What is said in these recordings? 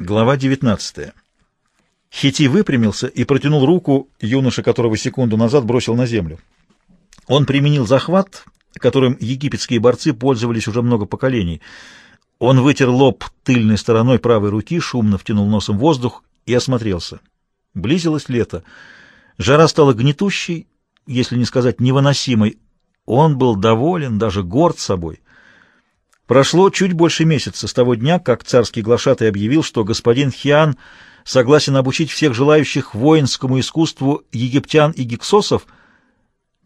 Глава 19. Хити выпрямился и протянул руку юноше, которого секунду назад бросил на землю. Он применил захват, которым египетские борцы пользовались уже много поколений. Он вытер лоб тыльной стороной правой руки, шумно втянул носом воздух и осмотрелся. Близилось лето. Жара стала гнетущей, если не сказать невыносимой. Он был доволен, даже горд собой — Прошло чуть больше месяца с того дня, как царский глашатый объявил, что господин Хиан согласен обучить всех желающих воинскому искусству египтян и гиксосов.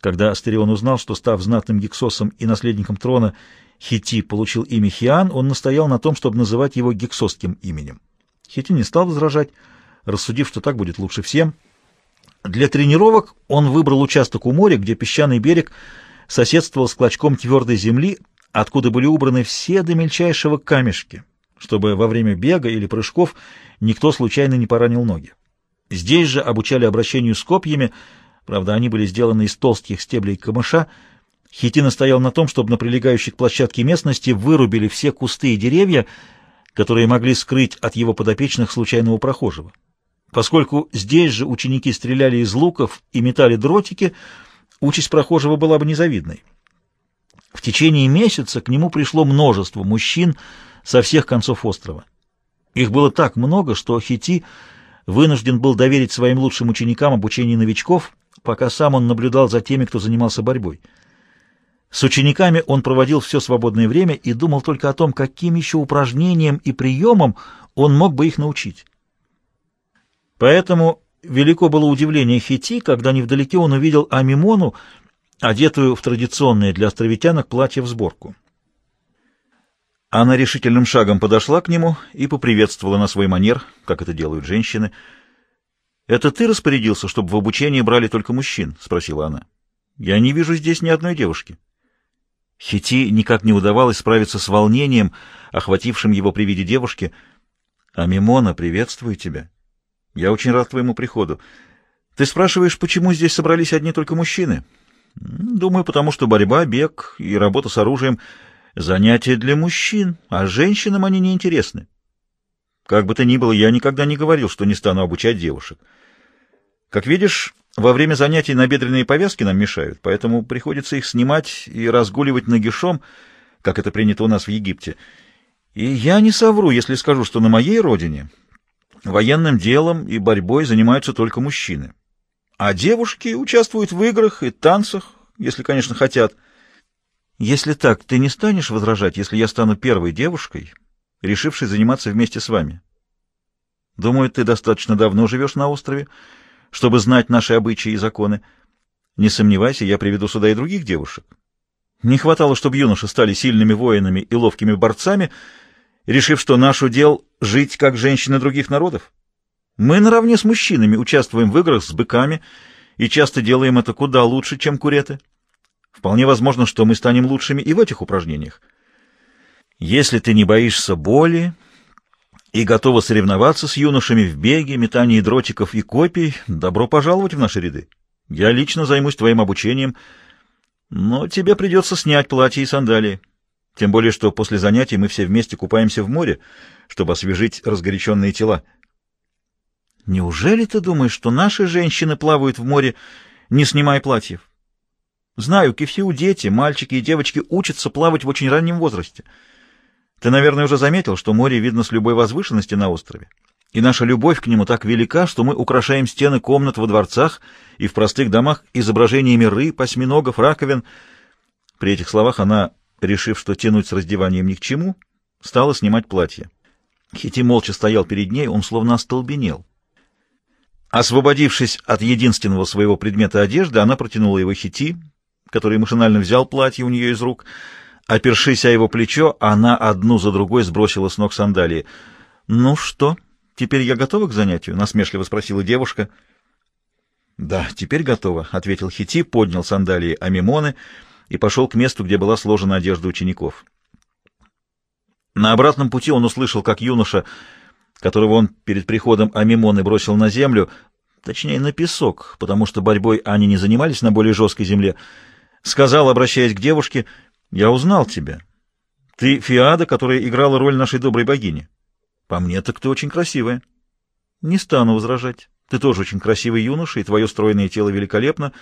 Когда Астерион узнал, что, став знатным гиксосом и наследником трона, Хити получил имя Хиан, он настоял на том, чтобы называть его гиксосским именем. Хити не стал возражать, рассудив, что так будет лучше всем. Для тренировок он выбрал участок у моря, где песчаный берег соседствовал с клочком твердой земли, откуда были убраны все до мельчайшего камешки, чтобы во время бега или прыжков никто случайно не поранил ноги. Здесь же обучали обращению с копьями, правда, они были сделаны из толстых стеблей камыша. Хитина стоял на том, чтобы на прилегающей к площадке местности вырубили все кусты и деревья, которые могли скрыть от его подопечных случайного прохожего. Поскольку здесь же ученики стреляли из луков и метали дротики, участь прохожего была бы незавидной. В течение месяца к нему пришло множество мужчин со всех концов острова. Их было так много, что Хити вынужден был доверить своим лучшим ученикам обучение новичков, пока сам он наблюдал за теми, кто занимался борьбой. С учениками он проводил все свободное время и думал только о том, каким еще упражнениям и приемам он мог бы их научить. Поэтому велико было удивление Хити, когда невдалеке он увидел Амимону, одетую в традиционное для островитянок платье в сборку. Она решительным шагом подошла к нему и поприветствовала на свой манер, как это делают женщины. «Это ты распорядился, чтобы в обучение брали только мужчин?» — спросила она. «Я не вижу здесь ни одной девушки». Хити никак не удавалось справиться с волнением, охватившим его при виде девушки. «Амимона, приветствую тебя. Я очень рад твоему приходу. Ты спрашиваешь, почему здесь собрались одни только мужчины?» Думаю, потому что борьба, бег и работа с оружием — занятия для мужчин, а женщинам они не интересны. Как бы то ни было, я никогда не говорил, что не стану обучать девушек. Как видишь, во время занятий набедренные повязки нам мешают, поэтому приходится их снимать и разгуливать нагишом, как это принято у нас в Египте. И я не совру, если скажу, что на моей родине военным делом и борьбой занимаются только мужчины. А девушки участвуют в играх и танцах, если, конечно, хотят. Если так, ты не станешь возражать, если я стану первой девушкой, решившей заниматься вместе с вами? Думаю, ты достаточно давно живешь на острове, чтобы знать наши обычаи и законы. Не сомневайся, я приведу сюда и других девушек. Не хватало, чтобы юноши стали сильными воинами и ловкими борцами, решив, что наш удел — жить как женщины других народов. Мы наравне с мужчинами участвуем в играх с быками и часто делаем это куда лучше, чем куреты. Вполне возможно, что мы станем лучшими и в этих упражнениях. Если ты не боишься боли и готова соревноваться с юношами в беге, метании дротиков и копий, добро пожаловать в наши ряды. Я лично займусь твоим обучением, но тебе придется снять платье и сандалии. Тем более, что после занятий мы все вместе купаемся в море, чтобы освежить разгоряченные тела. Неужели ты думаешь, что наши женщины плавают в море, не снимая платьев? Знаю, кефиу дети, мальчики и девочки учатся плавать в очень раннем возрасте. Ты, наверное, уже заметил, что море видно с любой возвышенности на острове. И наша любовь к нему так велика, что мы украшаем стены комнат во дворцах и в простых домах изображениями рыб, осьминогов, раковин. При этих словах она, решив, что тянуть с раздеванием ни к чему, стала снимать платье. Хити молча стоял перед ней, он словно остолбенел. Освободившись от единственного своего предмета одежды, она протянула его хити, который машинально взял платье у нее из рук. Опершись о его плечо, она одну за другой сбросила с ног сандалии. «Ну что, теперь я готова к занятию?» — насмешливо спросила девушка. «Да, теперь готова», — ответил Хити, поднял сандалии Амимоны и пошел к месту, где была сложена одежда учеников. На обратном пути он услышал, как юноша которого он перед приходом Амимоны бросил на землю, точнее на песок, потому что борьбой они не занимались на более жесткой земле, сказал, обращаясь к девушке, «Я узнал тебя. Ты Фиада, которая играла роль нашей доброй богини. По мне так ты очень красивая. Не стану возражать. Ты тоже очень красивый юноша, и твое стройное тело великолепно.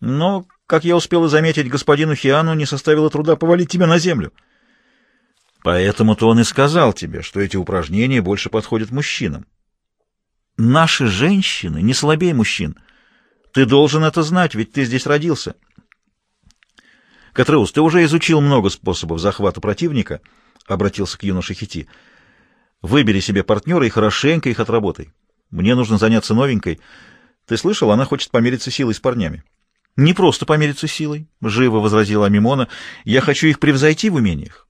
Но, как я успела заметить, господину Хиану не составило труда повалить тебя на землю. Поэтому-то он и сказал тебе, что эти упражнения больше подходят мужчинам. Наши женщины не слабее мужчин. Ты должен это знать, ведь ты здесь родился. Катреус, ты уже изучил много способов захвата противника, — обратился к юноше Хити. Выбери себе партнера и хорошенько их отработай. Мне нужно заняться новенькой. Ты слышал, она хочет помериться силой с парнями. Не просто помериться силой, — живо возразила Мимона. Я хочу их превзойти в умениях.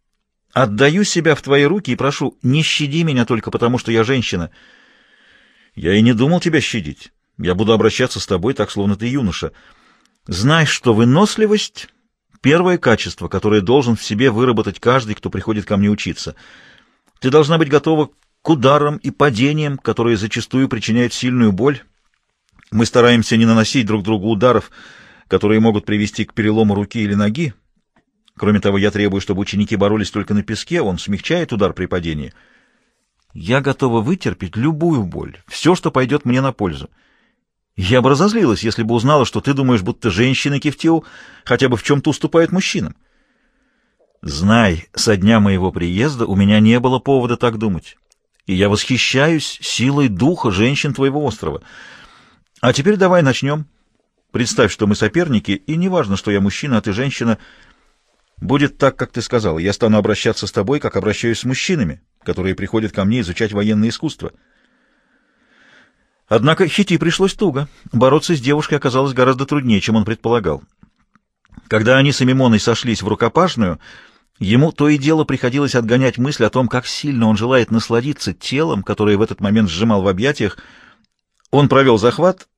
Отдаю себя в твои руки и прошу, не щади меня только потому, что я женщина. Я и не думал тебя щадить. Я буду обращаться с тобой так, словно ты юноша. Знай, что выносливость — первое качество, которое должен в себе выработать каждый, кто приходит ко мне учиться. Ты должна быть готова к ударам и падениям, которые зачастую причиняют сильную боль. Мы стараемся не наносить друг другу ударов, которые могут привести к перелому руки или ноги, Кроме того, я требую, чтобы ученики боролись только на песке, он смягчает удар при падении. Я готова вытерпеть любую боль, все, что пойдет мне на пользу. Я бы разозлилась, если бы узнала, что ты думаешь, будто женщины Кефтиу хотя бы в чем-то уступают мужчинам. Знай, со дня моего приезда у меня не было повода так думать, и я восхищаюсь силой духа женщин твоего острова. А теперь давай начнем. Представь, что мы соперники, и неважно, что я мужчина, а ты женщина — Будет так, как ты сказал. Я стану обращаться с тобой, как обращаюсь с мужчинами, которые приходят ко мне изучать военное искусство. Однако Хити пришлось туго. Бороться с девушкой оказалось гораздо труднее, чем он предполагал. Когда они с Амимоной сошлись в рукопашную, ему то и дело приходилось отгонять мысль о том, как сильно он желает насладиться телом, которое в этот момент сжимал в объятиях. Он провел захват,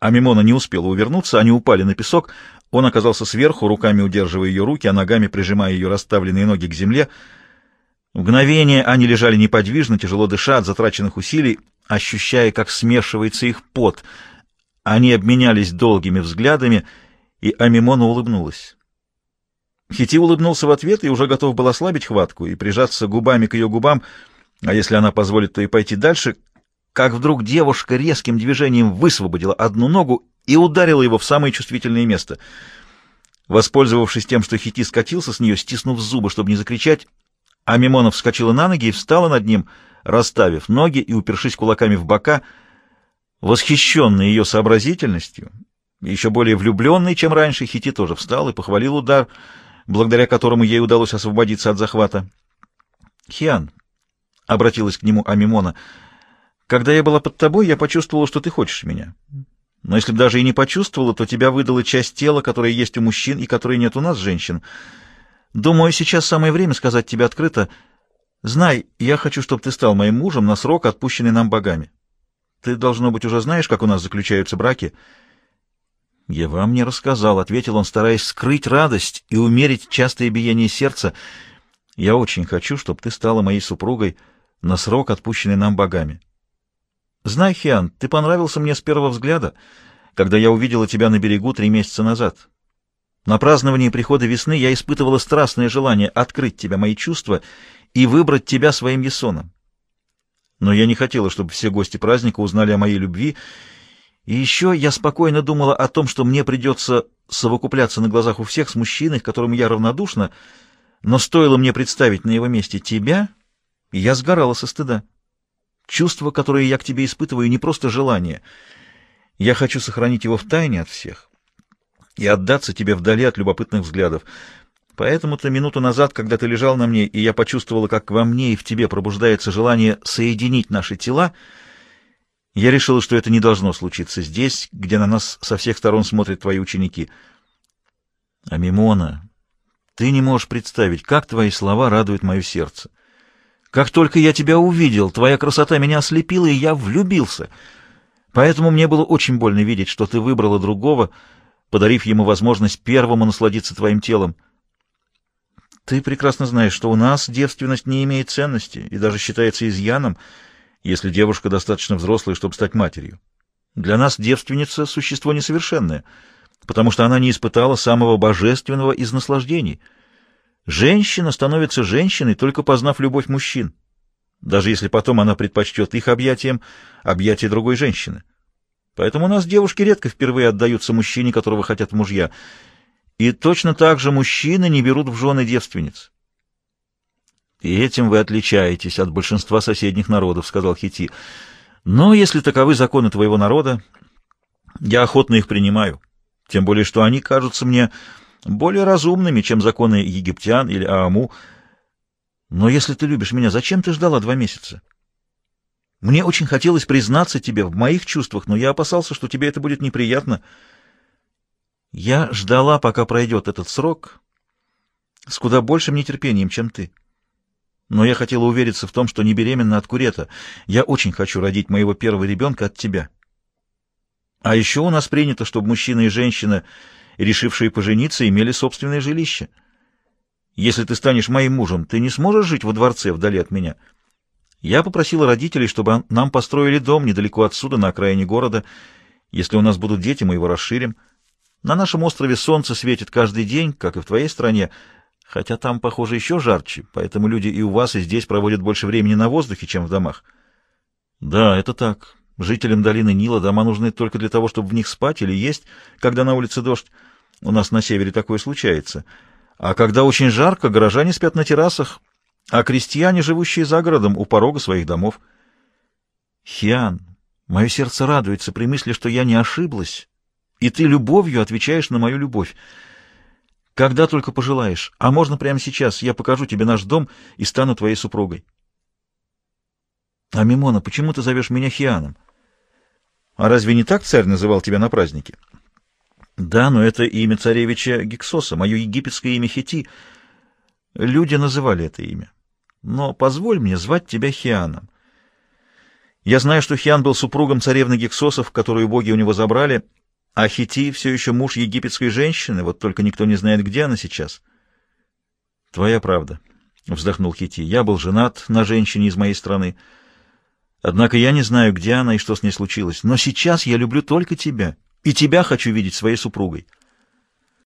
а Мимона не успела увернуться, они упали на песок, он оказался сверху, руками удерживая ее руки, а ногами прижимая ее расставленные ноги к земле. В мгновение они лежали неподвижно, тяжело дыша от затраченных усилий, ощущая, как смешивается их пот. Они обменялись долгими взглядами, и Амимона улыбнулась. Хити улыбнулся в ответ и уже готов был ослабить хватку и прижаться губами к ее губам, а если она позволит, то и пойти дальше, как вдруг девушка резким движением высвободила одну ногу и ударила его в самое чувствительное место. Воспользовавшись тем, что Хити скатился с нее, стиснув зубы, чтобы не закричать, Амимона вскочила на ноги и встала над ним, расставив ноги и упершись кулаками в бока, восхищенный ее сообразительностью, еще более влюбленный, чем раньше, Хити тоже встал и похвалил удар, благодаря которому ей удалось освободиться от захвата. «Хиан», — обратилась к нему Амимона, — «когда я была под тобой, я почувствовала, что ты хочешь меня. Но если бы даже и не почувствовала, то тебя выдала часть тела, которая есть у мужчин и которой нет у нас, женщин. Думаю, сейчас самое время сказать тебе открыто. Знай, я хочу, чтобы ты стал моим мужем на срок, отпущенный нам богами. Ты, должно быть, уже знаешь, как у нас заключаются браки. Я вам не рассказал, — ответил он, стараясь скрыть радость и умерить частое биение сердца. Я очень хочу, чтобы ты стала моей супругой на срок, отпущенный нам богами. Знай, Хиан, ты понравился мне с первого взгляда, когда я увидела тебя на берегу три месяца назад. На праздновании прихода весны я испытывала страстное желание открыть тебя, мои чувства, и выбрать тебя своим Есоном. Но я не хотела, чтобы все гости праздника узнали о моей любви, и еще я спокойно думала о том, что мне придется совокупляться на глазах у всех с мужчиной, которому я равнодушна, но стоило мне представить на его месте тебя, и я сгорала со стыда. Чувство, которое я к тебе испытываю, не просто желание. Я хочу сохранить его в тайне от всех и отдаться тебе вдали от любопытных взглядов. Поэтому-то минуту назад, когда ты лежал на мне, и я почувствовала, как во мне и в тебе пробуждается желание соединить наши тела, я решила, что это не должно случиться здесь, где на нас со всех сторон смотрят твои ученики. А Мимона, ты не можешь представить, как твои слова радуют мое сердце. Как только я тебя увидел, твоя красота меня ослепила, и я влюбился. Поэтому мне было очень больно видеть, что ты выбрала другого, подарив ему возможность первому насладиться твоим телом. Ты прекрасно знаешь, что у нас девственность не имеет ценности и даже считается изъяном, если девушка достаточно взрослая, чтобы стать матерью. Для нас девственница — существо несовершенное, потому что она не испытала самого божественного из наслаждений — Женщина становится женщиной, только познав любовь мужчин. даже если потом она предпочтет их объятиям объятия другой женщины. Поэтому у нас девушки редко впервые отдаются мужчине, которого хотят мужья. И точно так же мужчины не берут в жены девственниц. «И этим вы отличаетесь от большинства соседних народов», — сказал Хити. «Но если таковы законы твоего народа, я охотно их принимаю, тем более что они кажутся мне более разумными, чем законы египтян или Ааму. Но если ты любишь меня, зачем ты ждала два месяца? Мне очень хотелось признаться тебе в моих чувствах, но я опасался, что тебе это будет неприятно. Я ждала, пока пройдет этот срок, с куда большим нетерпением, чем ты. Но я хотела увериться в том, что не беременна от курета. Я очень хочу родить моего первого ребенка от тебя. А еще у нас принято, чтобы мужчина и женщина, решившие пожениться, имели собственное жилище. Если ты станешь моим мужем, ты не сможешь жить во дворце вдали от меня. Я попросила родителей, чтобы нам построили дом недалеко отсюда, на окраине города. Если у нас будут дети, мы его расширим. На нашем острове солнце светит каждый день, как и в твоей стране, хотя там, похоже, еще жарче, поэтому люди и у вас, и здесь проводят больше времени на воздухе, чем в домах. Да, это так. Жителям долины Нила дома нужны только для того, чтобы в них спать или есть, когда на улице дождь. У нас на севере такое случается. А когда очень жарко, горожане спят на террасах, а крестьяне, живущие за городом, у порога своих домов. Хиан, мое сердце радуется при мысли, что я не ошиблась, и ты любовью отвечаешь на мою любовь. Когда только пожелаешь, а можно прямо сейчас, я покажу тебе наш дом и стану твоей супругой. А Мимона, почему ты зовешь меня Хианом? А разве не так царь называл тебя на празднике? Да, но это имя царевича Гексоса, мое египетское имя Хити. Люди называли это имя. Но позволь мне звать тебя Хианом. Я знаю, что Хиан был супругом царевны Гексосов, которую боги у него забрали, — а Хити все еще муж египетской женщины, вот только никто не знает, где она сейчас. — Твоя правда, — вздохнул Хити. — Я был женат на женщине из моей страны. Однако я не знаю, где она и что с ней случилось. Но сейчас я люблю только тебя, и тебя хочу видеть своей супругой. —